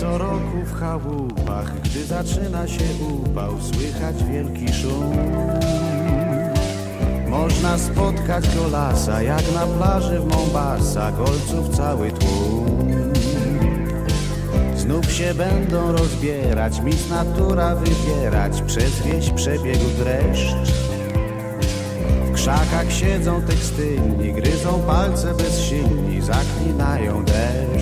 co roku w chałupach, gdy zaczyna się upał, słychać wielki szum. Można spotkać golasa, jak na plaży w Mombasa, golców cały tłum. Znów się będą rozbierać, mis natura wybierać, przez wieś przebiegł dreszcz. W krzakach siedzą tekstylni, gryzą palce bezsilni, zaklinają deszcz.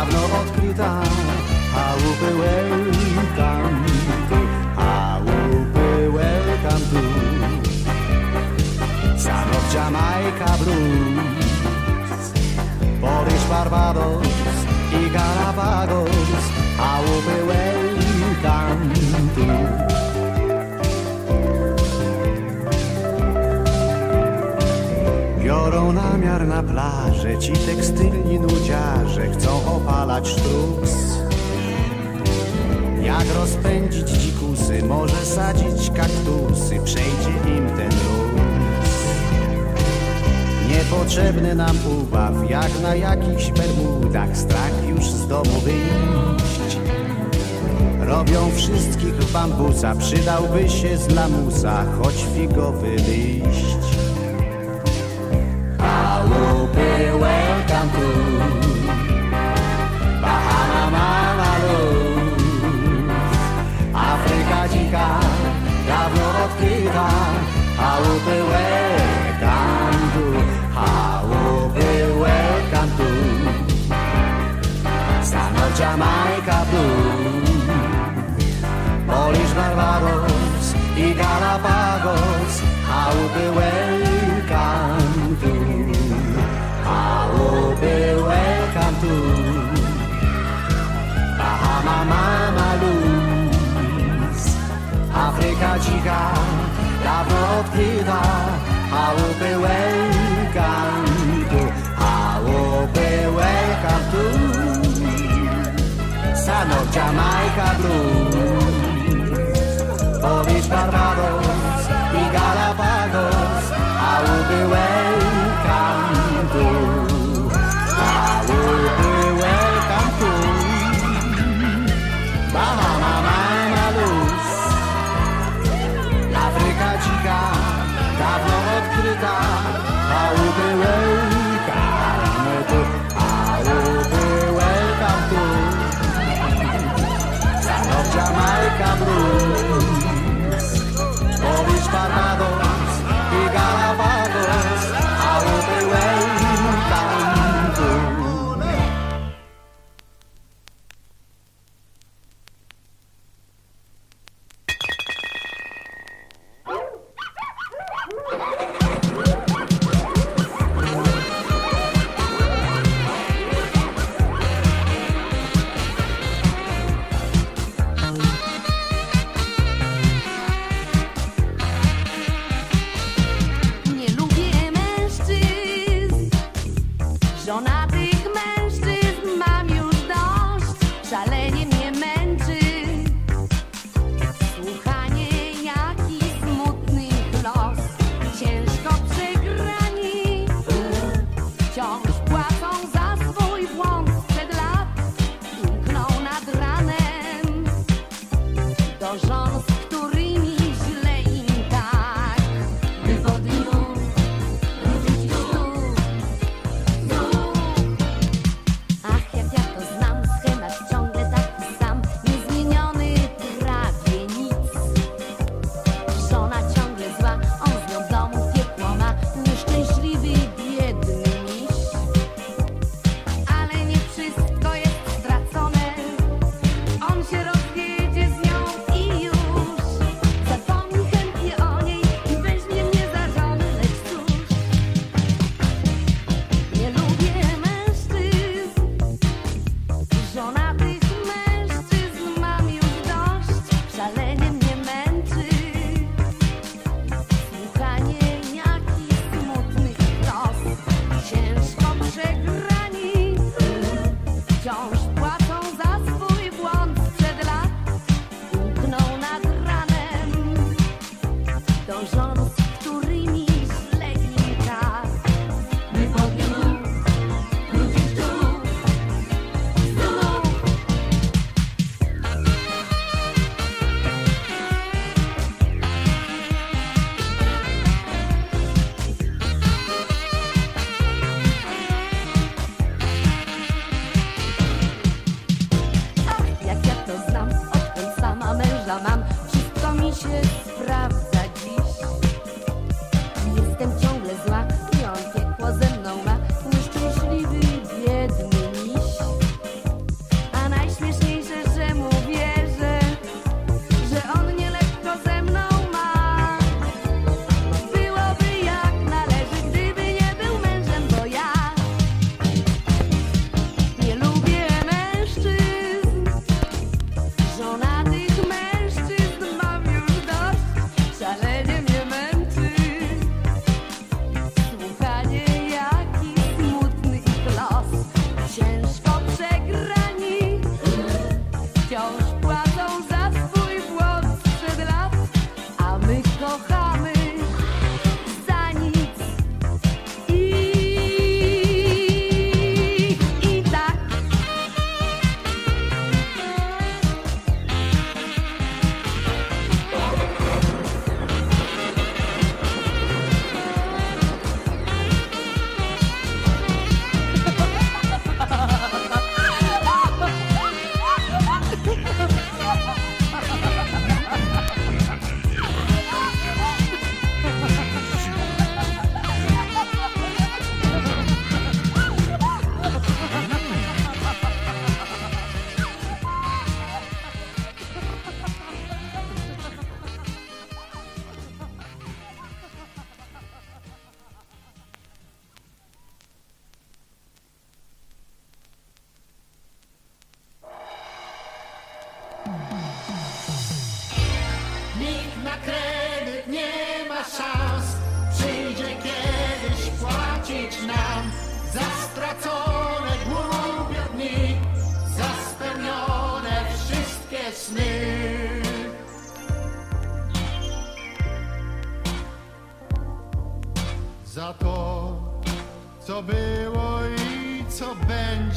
dawno odkryta, a łupy welcome tu, a łupy welcome tu. Sanok Jamaica Blues, Polish Barbados i Galapagos, a łupy welcome Biorą namiar na plażę Ci tekstylni nudziarze Chcą opalać sztruks Jak rozpędzić dzikusy Może sadzić kaktusy Przejdzie im ten luz. Niepotrzebny nam ubaw Jak na jakichś bermudach Strach już z domu wyjść. Robią wszystkich w bambusa Przydałby się z lamusa Choć figowy liść to Bahama Mamalus Afryka dzika, dawno odkryta Chałupy welcome to Chałupy welcome to Stan of Jamaica Blues Polish Barbados i Galapagos. Chałupy welcome ka ji ga ta da ha wo be we ka tu ha wo be we sa no jamaica blue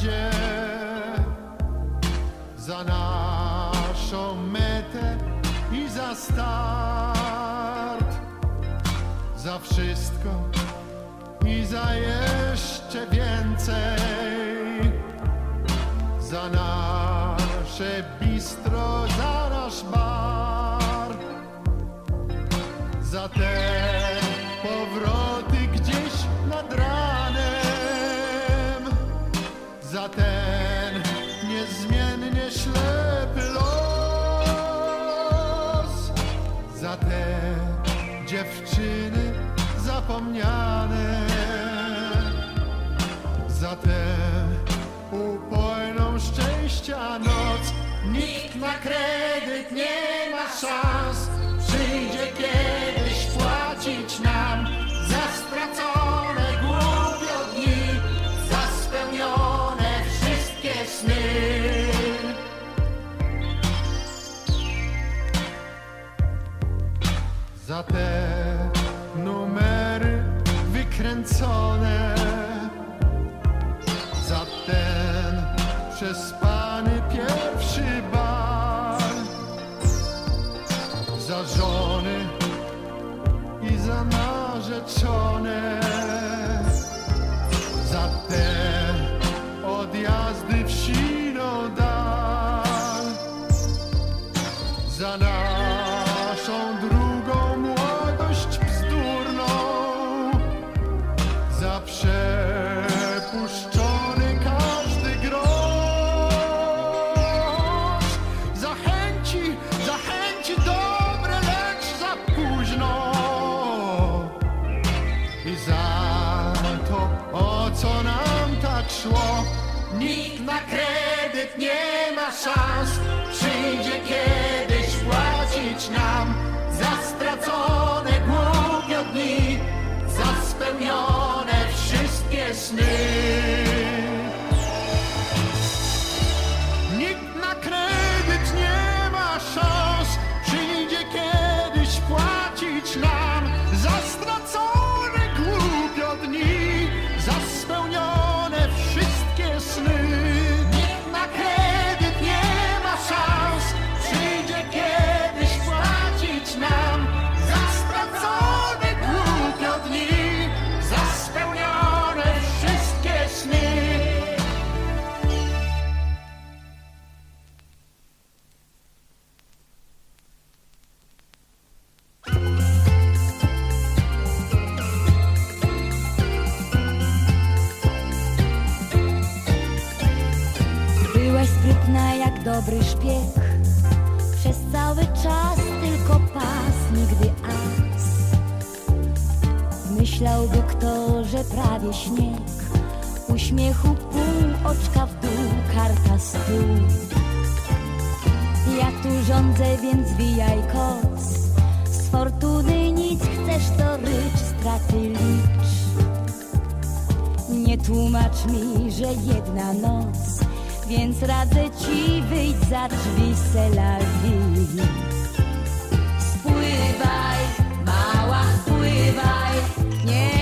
będzie za naszą metę i za start, za wszystko i za jeszcze więcej, za nasze bistro, za nasz bar, za te Na kredyt nie ma szans, szans, przyjdzie kiedyś płacić nam za stracone głupio dni, za spełnione wszystkie sny. Kto, że prawie śnieg. Uśmiechu pół, oczka w dół, karta stół Ja tu rządzę, więc wijaj koc. Z fortuny nic chcesz to rycz, straty licz. Nie tłumacz mi, że jedna noc, więc radzę ci wyjść za drzwi Selawi. Spływaj, mała, spływaj, nie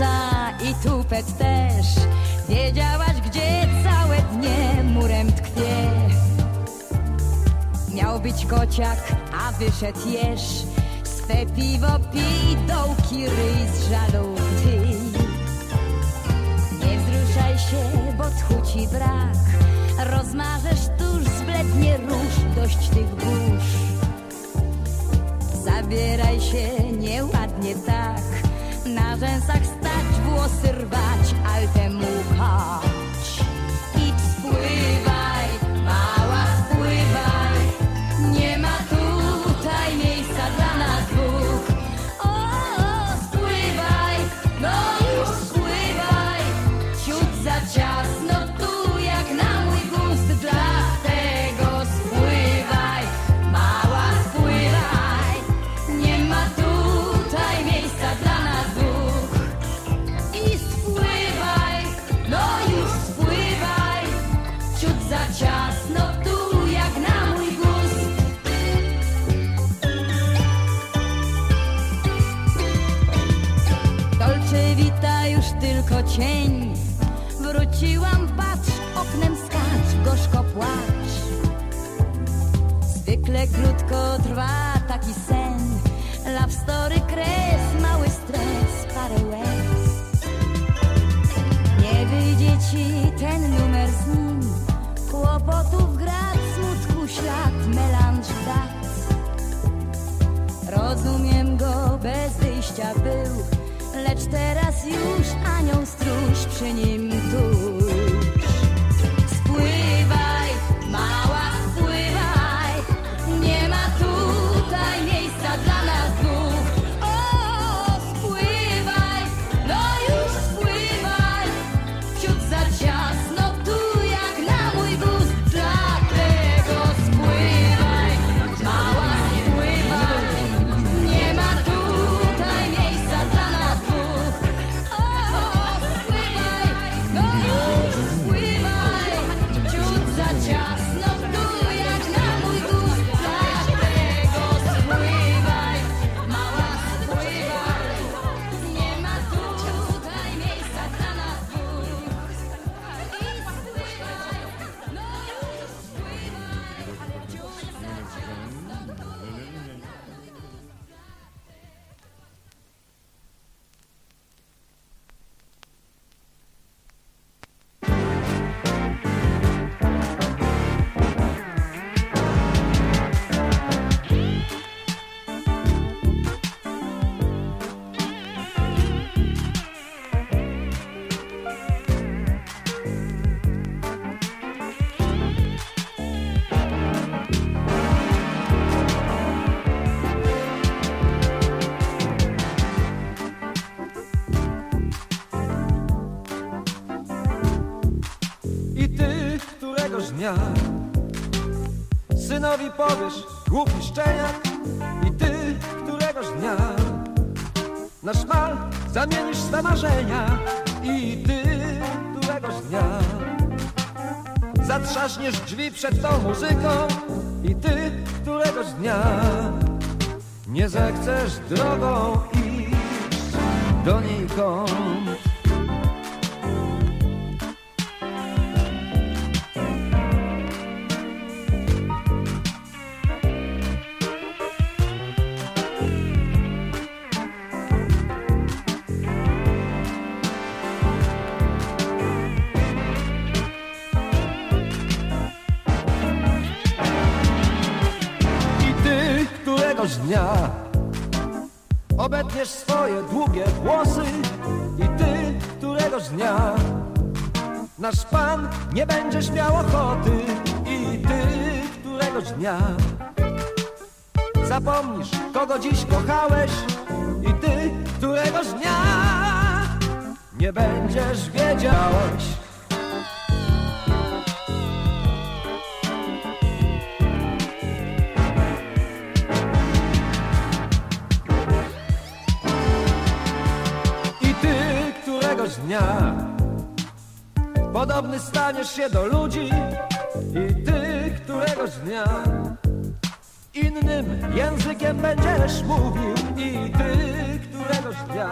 nosa i tupet też. Wiedziałaś, gdzie całe dnie murem tkwie Miał być kociak, a wyszedł jeż. Swe piwo pij, dołki ryj z żalu ty. Nie wzruszaj się, bo tchu ci brak. Rozmarzesz tuż, zblednie róż Dość tych burz. Zabieraj się nieładnie tak Na rzęsach stać, włosy rwać Altem muchać Idź spływaj, tylko cień. Wróciłam, patrz, oknem skacz, gorzko płacz. Zwykle krótko trwa taki sen. Love story kres, mały stres, parę łez. Nie wyjdzie ci ten numer z nim. Kłopotów grad, smutku ślad, melanż dat. Rozumiem go, bez wyjścia był, lecz teraz już anioł powiesz głupi szczeniak I ty któregoś dnia na szmal zamienisz swe marzenia I ty któregoś dnia zatrzaśniesz drzwi przed tą muzyką I ty któregoś dnia nie zechcesz drogą iść donikąd któregoś dnia. Obetniesz swoje długie włosy I ty któregoś dnia. Nasz pan nie będziesz miał ochoty I ty któregoś dnia. Zapomnisz kogo dziś kochałeś I ty któregoś dnia. Nie będziesz wiedziałeś Podobny staniesz się do ludzi I ty któregoś dnia Innym językiem będziesz mówił I ty któregoś dnia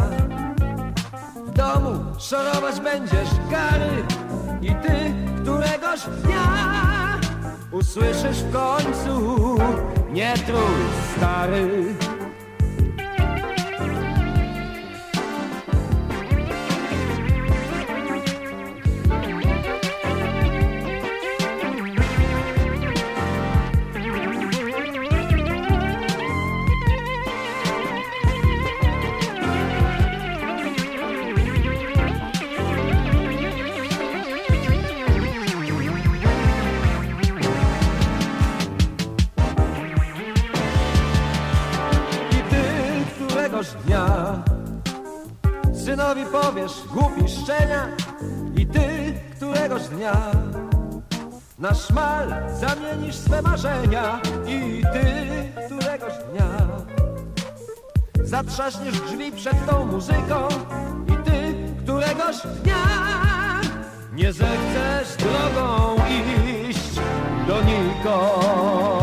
W domu szorować będziesz gary I ty któregoś dnia Usłyszysz w końcu Nie trój stary I ty któregoś dnia na szmal zamienisz swe marzenia. I ty któregoś dnia Zatrzaśniesz drzwi przed tą muzyką. I ty któregoś dnia Nie zechcesz drogą iść do nikąd